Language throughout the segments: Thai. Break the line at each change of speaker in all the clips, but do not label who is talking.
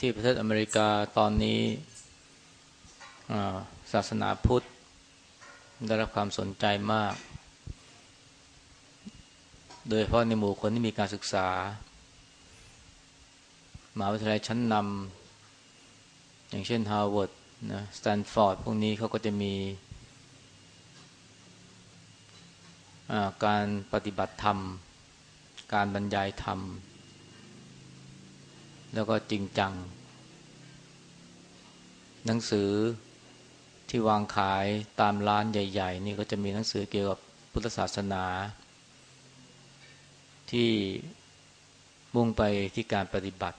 ที่ประเทศอเมริกาตอนนี้ศาสนาพุทธ ได้รับความสนใจมาก โดยเฉพาะในหมู่คนที่มีการศึกษา มหาวิทยาลัยชั้นนำอย่างเช่นฮาร์วาร์ดนะสแตนฟอร์ดพวกนี้เขาก็จะมีการปฏิบัติธรรม การบรรยายธรรม แล้วก็จริงจัง หนังสือที่วางขายตามร้านใหญ่ ๆ นี่ก็จะมีหนังสือเกี่ยวกับพุทธศาสนา ที่มุ่งไปที่การปฏิบัติ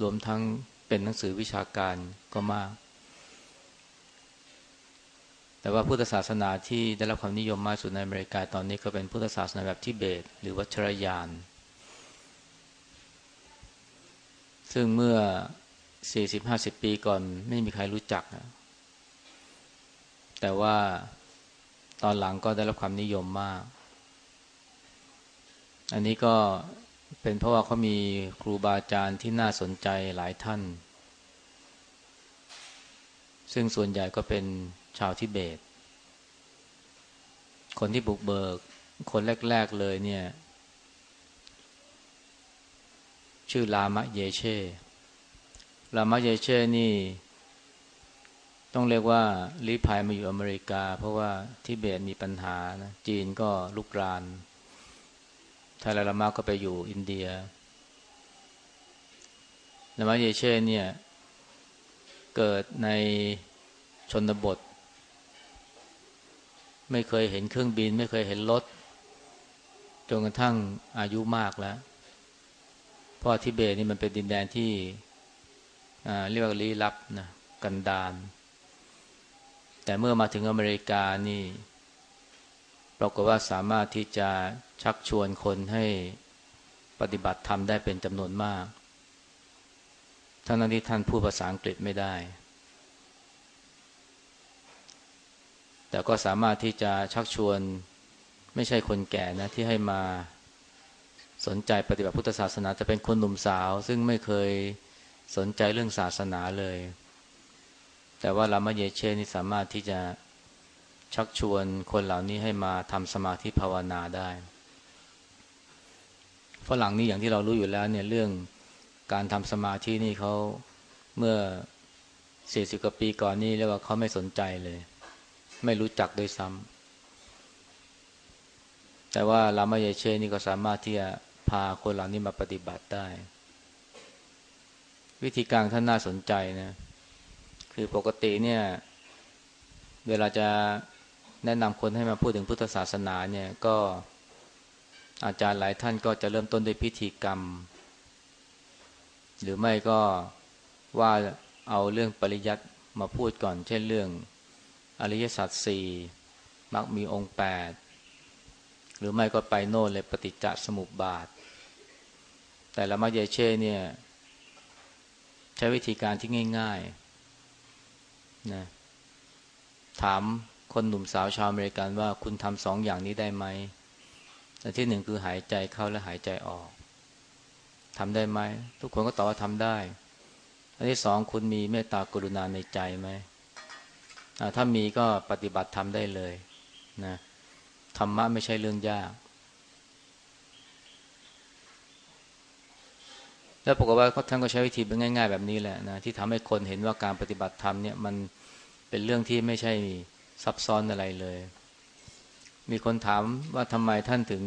รวมทั้งเป็นหนังสือวิชาการก็มาก แต่ว่าพุทธศาสนาที่ได้รับความนิยมมากสุดในอเมริกาตอนนี้ก็เป็นพุทธศาสนาแบบทิเบต หรือวัชรยาน ซึ่งเมื่อ40-50ปีก่อนไม่มีใครรู้จักนะแต่ว่าตอนหลังก็ได้รับความนิยมมาก อันนี้ก็เป็นเพราะว่าเขามีครูบาอาจารย์ที่น่าสนใจหลายท่าน ซึ่งส่วนใหญ่ก็เป็นชาวทิเบต คนที่บุกเบิก คนแรก ๆ เลยเนี่ย ชื่อลามะเยเช่ ลามะเยเช่นี่ ต้องเรียกว่าลีภัยมาอยู่อเมริกา เพราะว่าทิเบตมีปัญหานะจีนก็ลุกรานทาลาลามาก็ไปอยู่อินเดีย ลามะเยเช่เนี่ย เกิดในชนบท ไม่เคยเห็นเครื่องบิน ไม่เคยเห็นรถจนกระทั่งอายุมากแล้ว เพราะทิเบตนี่มันเป็นดินแดนที่เรียกว่าลี้ลับนะกันดาน แต่เมื่อมาถึงอเมริกานี่ปรากฏว่าสามารถที่จะชักชวนคนให้ปฏิบัติธรรมได้เป็นจำนวนมาก ทั้งนั้นที่ท่านพูดภาษาอังกฤษไม่ได้ แต่ก็สามารถที่จะชักชวนไม่ใช่คนแก่นะที่ให้มา สนใจปฏิบัติพุทธศาสนาจะเป็นคนหนุ่มสาว ซึ่งไม่เคยสนใจเรื่องศาสนาเลย แต่ว่าลามเยเชนี่สามารถที่จะชักชวนคนเหล่านี้ให้มาทำสมาธิภาวนาได้ฝรั่งนี่อย่างที่เรารู้อยู่แล้วเนี่ยเรื่องการทำสมาธินี่เขาเมื่อสี่สิบกว่าปีก่อนนี่เรียกว่าเขาไม่สนใจเลย ไม่รู้จักโดยซ้ำแต่ว่าลามายเชนี่ก็สามารถที่จะ พาคนเหล่านี้มาปฏิบัติได้ วิธีการท่านน่าสนใจนะ คือปกติเนี่ย เวลาจะแนะนำคนให้มาพูดถึงพุทธศาสนาเนี่ยก็อาจารย์หลายท่านก็จะเริ่มต้นด้วยพิธีกรรม หรือไม่ก็ว่าเอาเรื่องปริยัติมาพูดก่อน เช่นเรื่องอริยสัจสี่มักมีองค์แปดหรือไม่ก็ไปโน่นเลยปฏิจจสมุปบาท แต่ละมัจเยเช่เนี่ย ใช้วิธีการที่ง่ายๆนะถามคนหนุ่มสาวชาวอเมริกันว่าคุณทำสองอย่างนี้ได้ไหมอันที่หนึ่งคือหายใจเข้าและหายใจออกทำได้ไหม ทุกคนก็ตอบว่าทำได้ อันที่สองคุณมีเมตตากรุณาในใจไหมถ้ามีก็ปฏิบัติทำได้เลยนะธรรมะไม่ใช่เรื่องยาก แล้วปรากฏว่าท่านก็ใช้วิธีเป็นง่าย ๆ แบบนี้แหละนะที่ทำให้คนเห็นว่าการปฏิบัติธรรมเนี่ยมันเป็นเรื่องที่ไม่ใช่ซับซ้อนอะไรเลย มีคนถามว่าทำไมท่านถึง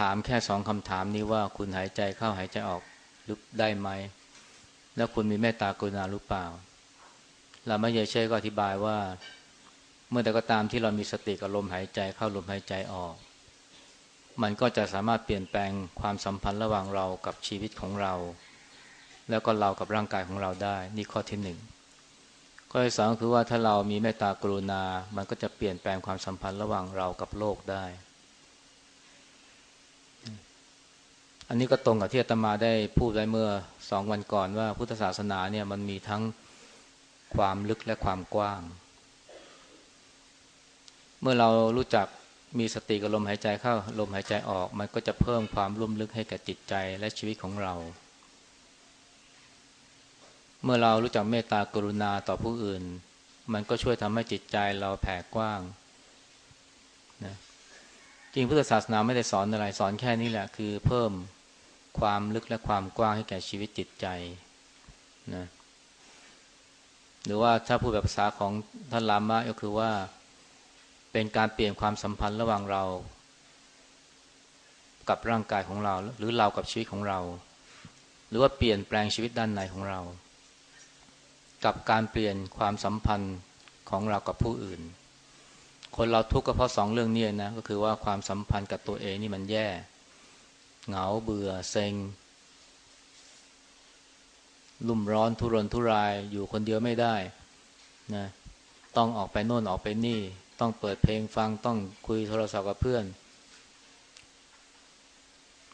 ถามแค่สองคำถามนี้ว่าคุณหายใจเข้าหายใจออกหรือได้ไหม แล้วคุณมีเมตตากรุณาหรือเปล่าลามเยเช่ก็อธิบายว่า เมื่อแต่ก็ตามที่เรามีสติกับลมหายใจเข้าลมหายใจออก มันก็จะสามารถเปลี่ยนแปลงความสัมพันธ์ระหว่างเรากับชีวิตของเรา แล้วก็เรากับร่างกายของเราได้ นี่ข้อที่หนึ่งข้อที่สองคือว่าถ้าเรามีเมตตากรุณา มันก็จะเปลี่ยนแปลงความสัมพันธ์ระหว่างเรากับโลกได้ อันนี้ก็ตรงกับที่อาตมาได้พูดไว้เมื่อสองวันก่อนว่าพุทธศาสนาเนี่ยมันมีทั้งความลึกและความกว้าง เมื่อเรารู้จัก มีสติกับลมหายใจเข้า ลมหายใจออก มันก็จะเพิ่มความลุ่มลึกให้กับจิตใจและชีวิตของเรา เมื่อเรารู้จักเมตตากรุณาต่อผู้อื่น มันก็ช่วยทำให้จิตใจเราแผ่กว้างนะจริงพุทธศาสนาไม่ได้สอนอะไรสอนแค่นี้แหละ คือเพิ่มความลึกและความกว้างให้แก่ชีวิตจิตใจนะหรือว่าถ้าพูดแบบภาษาของท่านลามะก็คือว่า เป็นการเปลี่ยนความสัมพันธ์ระหว่างเรา กับร่างกายของเรา หรือเรากับชีวิตของเรา หรือว่าเปลี่ยนแปลงชีวิตด้านในของเรา กับการเปลี่ยนความสัมพันธ์ของเรากับผู้อื่น คนเราทุกข์ก็เพราะสองเรื่องนี้นะก็คือว่าความสัมพันธ์กับตัวเองนี่มันแย่ เหงาเบื่อเซ็งลุ่มร้อนทุรนทุรายอยู่คนเดียวไม่ได้นะต้องออกไปโน่นออกไปนี่ ต้องเปิดเพลงฟังต้องคุยโทรศัพท์กับเพื่อน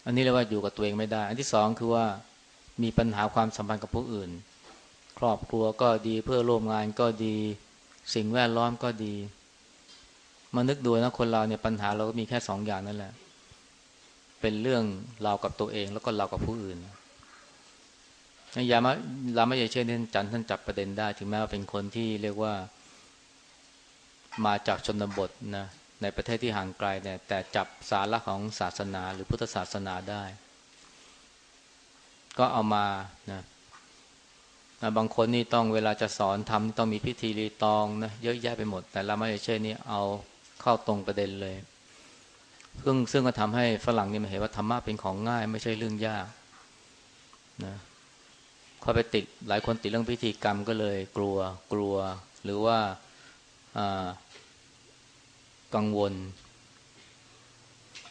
อันนี้เรียกว่าอยู่กับตัวเองไม่ได้ อันที่สองคือว่ามีปัญหาความสัมพันธ์กับผู้อื่น ครอบครัวก็ดีเพื่อร่วมงานก็ดี สิ่งแวดล้อมก็ดีมานึกดูนะคนเราเนี่ยปัญหาเราก็มีแค่สองอย่างนั่นแหละ เป็นเรื่องเรากับตัวเองแล้วก็เรากับผู้อื่นยามะรามะเยเช่นท่านจันท่านจับประเด็นได้ ถึงแม้ว่าเป็นคนที่เรียกว่า มาจากชนบทนะในประเทศที่ห่างไกลเนี่ยแต่จับสาระของศาสนาหรือพุทธศาสนาได้ ก็เอามานะบางคนนี่ต้องเวลาจะสอนทำต้องมีพิธีรีตองนะเยอะแยะไปหมด แต่รามะเช่นี่เอาเข้าตรงประเด็นเลย ซึ่งซึ่งก็ทำให้ฝรั่งนี่มาเห็นว่าธรรมะเป็นของง่าย ไม่ใช่เรื่องยากนะพอไปติดหลายคนติดเรื่องพิธีกรรมก็เลย กลัวกลัว หรือว่า กังวล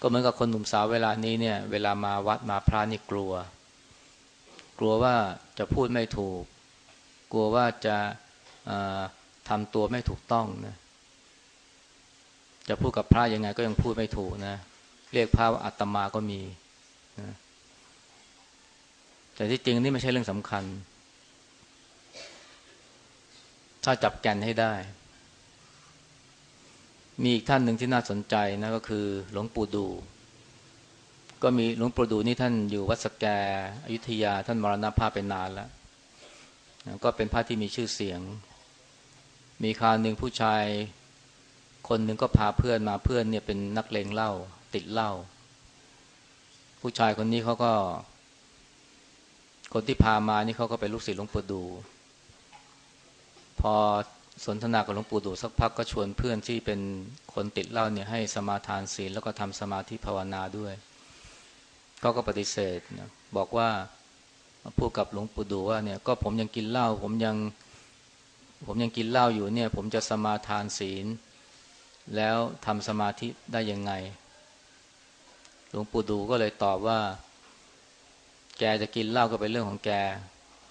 ก็เหมือนกับคนหนุ่มสาวเวลานี้เนี่ย เวลามาวัดมาพระนี่กลัว กลัวว่าจะพูดไม่ถูก กลัวว่าจะทำตัวไม่ถูกต้องนะจะพูดกับพระยังไงก็ยังพูดไม่ถูกนะ เรียกพระว่าอัตมาก็มีนะแต่ที่จริงนี่ไม่ใช่เรื่องสำคัญ ถ้าจับแกนให้ได้ มีอีกท่านหนึ่งที่น่าสนใจนะก็คือหลวงปู่ดู ก็มีหลวงปู่ดูนี่ท่านอยู่วัดสแกอยุธยา ท่านมรณภาพไปนานแล้ว ก็เป็นพระที่มีชื่อเสียง มีคราวหนึ่งผู้ชาย คนหนึ่งก็พาเพื่อนมาเพื่อนเนี่ยเป็นนักเลงเหล้าติดเหล้าผู้ชายคนนี้เขาก็ คนที่พามานี่เขาก็เป็นลูกศิษย์หลวงปู่ดู พอ สนทนากับหลวงปู่ดูสักพักก็ชวนเพื่อนที่เป็นคนติดเหล้าเนี่ยให้สมาทานศีลแล้วก็ทำสมาธิภาวนาด้วยเขาก็ปฏิเสธนะบอกว่าพูดกับหลวงปู่ดูว่าเนี่ยก็ผมยังกินเหล้าผมยัง ผมยังกินเหล้าอยู่เนี่ย ผมจะสมาทานศีล แล้วทำสมาธิได้ยังไง หลวงปู่ดูก็เลยตอบว่า แกจะกินเหล้าก็เป็นเรื่องของแก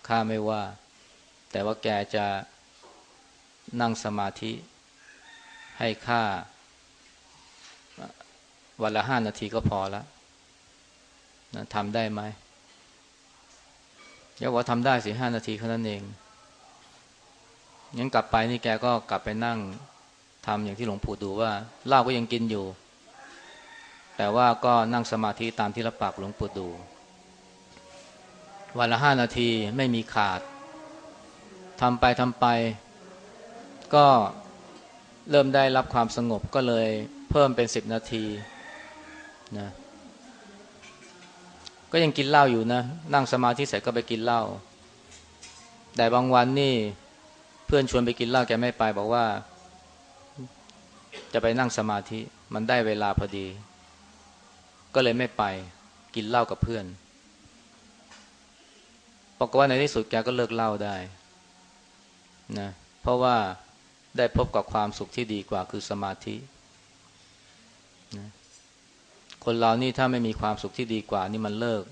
ข้าไม่ว่า แต่ว่าแกจะ นั่งสมาธิ ให้ข้าวันละห้านาทีก็พอแล้วนะทำได้ไหมยกว่าทำได้สิห้านาทีเท่านั้นเองยังกลับไปนี่แกก็กลับไปนั่งทำอย่างที่หลวงปู่ดูว่าเหล้าก็ยังกินอยู่ แต่ว่าก็นั่งสมาธิตามที่รับปากหลวงปู่ดู วันละห้านาทีไม่มีขาดทำไปทำไป ก็เริ่มได้รับความสงบก็เลยเพิ่มเป็นสิบนาทีนะก็ยังกินเหล้าอยู่นะ นั่งสมาธิเสร็จก็ไปกินเหล้าแต่บางวันนี่เพื่อนชวนไปกินเหล้าแกไม่ไปบอกว่า จะไปนั่งสมาธิมันได้เวลาพอดี ก็เลยไม่ไปกินเหล้ากับเพื่อนบอกว่าในที่สุดแกก็เลิกเหล่าได้นะเพราะว่า ได้พบกับความสุขที่ดีกว่าคือสมาธินะคนเรานี่ถ้าไม่มีความสุขที่ดีกว่า นี่มันเลิก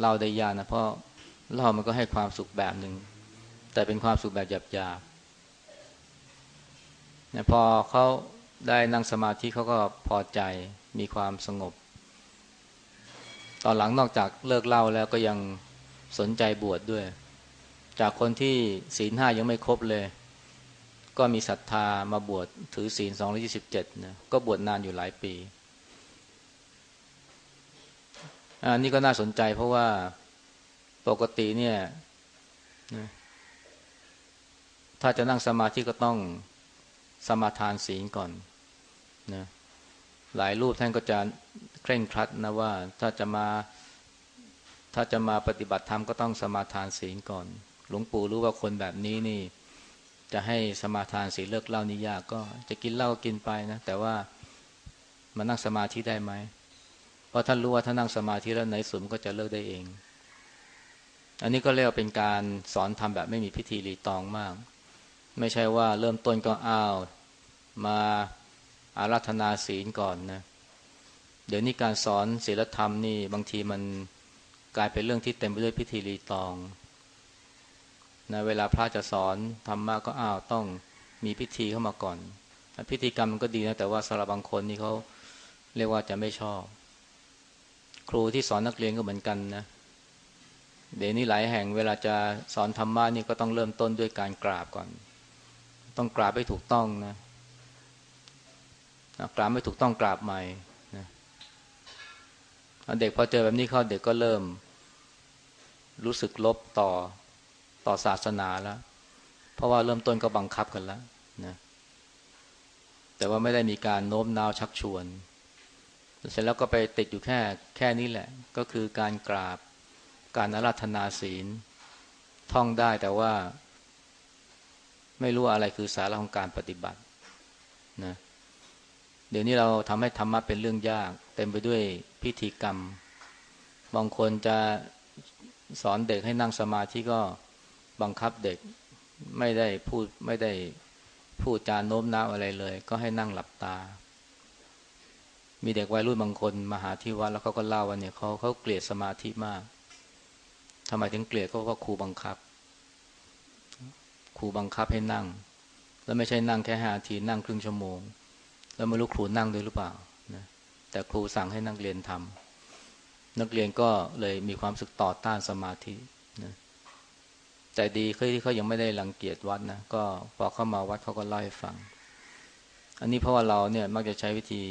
เล่าได้ยากนะเพราะเล่ามันก็ให้ความสุขแบบหนึ่งแต่เป็นความสุขแบบหยาบๆนะพอเขาได้นั่งสมาธิเขาก็พอใจมีความสงบ ตอนหลังนอกจากเลิกเล่าแล้วก็ยังสนใจบวชดด้วย จากคนที่ศีลห้ายังไม่ครบเลย ก็มีศรัทธามาบวชถือศีลสองยี่สิบเจ็ดนะก็บวชนานอยู่หลายปีอันนี้ก็น่าสนใจเพราะว่าปกติเนี่ยนะถ้าจะนั่งสมาธิก็ต้องสมาทานศีลก่อนนะหลายรูปท่านก็จะเคร่งครัดนะว่าถ้าจะมาถ้าจะมาปฏิบัติธรรมก็ต้องสมาทานศีลก่อน หลวงปู่รู้ว่าคนแบบนี้นี่ จะให้สมาทานศีเลิกเหล้านี่ยากก็จะกินเหล้าก็กินไปนะ แต่ว่ามานั่งสมาธิได้ไหมเพราะท่านรู้ว่าถ้านั่งสมาธิแล้วในสุดก็จะเลิกได้เอง อันนี้ก็เรียกเป็นการสอนทำแบบไม่มีพิธีรีตองมาก ไม่ใช่ว่าเริ่มต้นก็อ้าวมาอาราธนาศีลก่อนนะเดี๋ยวนี้การสอนศีลธรรมนี่บางทีมันกลายเป็นเรื่องที่เต็มไปด้วยพิธีรีตอง นะเวลาพระจะสอนธรรมะก็อ้าวต้องมีพิธีเข้ามาก่อน พิธีกรรมมันก็ดีนะแต่ว่าสำหรับบางคนนี่เขาเรียกว่าจะไม่ชอบ ครูที่สอนนักเรียนก็เหมือนกันนะเดี๋ยวนี้หลายแห่งเวลาจะสอนธรรมะนี่ก็ต้องเริ่มต้นด้วยการกราบก่อน ต้องกราบให้ถูกต้องนะกราบไม่ถูกต้องกราบใหม่นะเด็กพอเจอแบบนี้เขาเด็กก็เริ่ม รู้สึกลบต่อ ต่อศาสนาแล้ว เพราะว่าเริ่มต้นก็บังคับกันแล้วนะแต่ว่าไม่ได้มีการโน้มน้าวชักชวน เสร็จแล้วก็ไปติดอยู่แค่แค่นี้แหละ ก็คือการกราบการอาราธนาศีล ท่องได้แต่ว่า ไม่รู้อะไรคือสาระของการปฏิบัตินะเดี๋ยวนี้เราทำให้ธรรมะเป็นเรื่องยาก เต็มไปด้วยพิธีกรรม บางคนจะสอนเด็กให้นั่งสมาธิก็ บังคับเด็กไม่ได้พูดไม่ได้พูดจาโน้มน้าวอะไรเลย ก็ให้นั่งหลับตา มีเด็กวัยรุ่นบางคนมาหาที่วัดแล้วเขาก็เล่าว่าเนี่ยเขาเขาเกลียดสมาธิมากทำไมถึงเกลียดก็เพราะครูบังคับครูบังคับให้นั่ง แล้วไม่ใช่นั่งแค่ห้าทีนั่งครึ่งชั่วโมง แล้วไม่รู้ครูนั่งด้วยหรือเปล่านะแต่ครูสั่งให้นักเรียนทำนักเรียนก็เลยมีความสึกต่อต้านสมาธินะ แต่ดีเคยที่เขายังไม่ได้รังเกียจวัดนะก็พอเข้ามาวัดเขาก็เล่าให้ฟัง อันนี้เพราะว่าเราเนี่ยมักจะใช้วิธี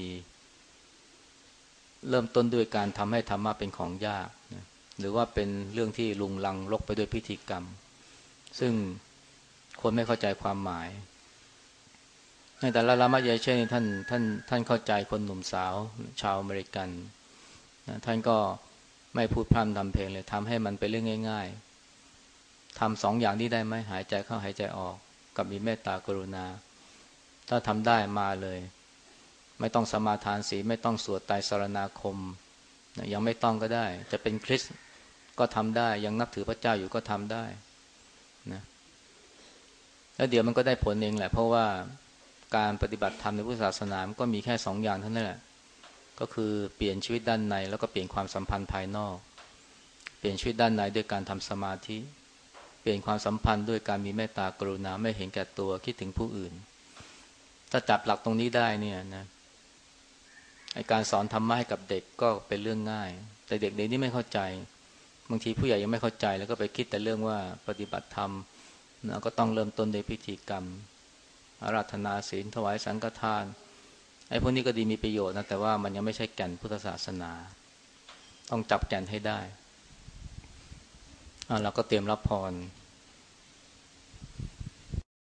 เริ่มต้นด้วยการทำให้ธรรมะเป็นของยากนะหรือว่าเป็นเรื่องที่ลุงลังลกไปด้วยพิธีกรรม ซึ่งคนไม่เข้าใจความหมายแต่ละละมัยเช่นท่านท่านท่านเข้าใจคนหนุ่มสาว ชาวอเมริกันนะท่านก็ไม่พูดพร่ำทำเพลงเลยทำให้มันเป็นเรื่องง่าย ทำสองอย่างนี้ได้ไหมหายใจเข้าหายใจออก กับมีเมตตากรุณา ถ้าทำได้มาเลย ไม่ต้องสมาทานศีไม่ต้องสวดไตรสรณาคม ยังไม่ต้องก็ได้ จะเป็นคริสก็ทำได้ยังนับถือพระเจ้าอยู่ก็ทำได้นะแล้วเดี๋ยวมันก็ได้ผลเองแหละ เพราะว่าการปฏิบัติธรรมในพุทธศาสนาก็มีแค่สองอย่างเท่านั้นแหละ ก็คือเปลี่ยนชีวิตด้านใน แล้วก็เปลี่ยนความสัมพันธ์ภายนอก เปลี่ยนชีวิตด้านในด้วยการทำสมาธิ เปลี่ยนความสัมพันธ์ด้วยการมีเมตตากรุณาไม่เห็นแก่ตัวคิดถึงผู้อื่น ถ้าจับหลักตรงนี้ได้เนี่ยนะการสอนธรรมะให้กับเด็กก็เป็นเรื่องง่าย แต่เด็กเด็กนี่ไม่เข้าใจ บางทีผู้ใหญ่ยังไม่เข้าใจแล้วก็ไปคิดแต่เรื่องว่าปฏิบัติธรรมนะก็ต้องเริ่มต้นในพิธีกรรมอาราธนาศีลถวายสังฆทานไอ้พวกนี้ก็ดีมีประโยชน์นะแต่ว่ามันยังไม่ใช่แก่นพุทธศาสนา ต้องจับแก่นให้ได้ เราก็เตรียมรับพร